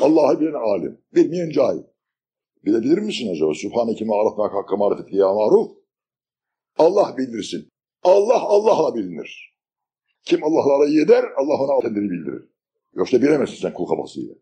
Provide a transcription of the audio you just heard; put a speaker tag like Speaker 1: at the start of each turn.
Speaker 1: Allah'ı bilen alim, bilmeyen cahil. Bilebilir misin acaba? Sübhaneke ma'arafnak hakka marifeti ya maruf. Allah bildirsin. Allah Allah'la bilinir. Kim Allah'la iyi eder, Allah ona kendini bildirir. Yoksa bilemezsin sen kul kafasıyla.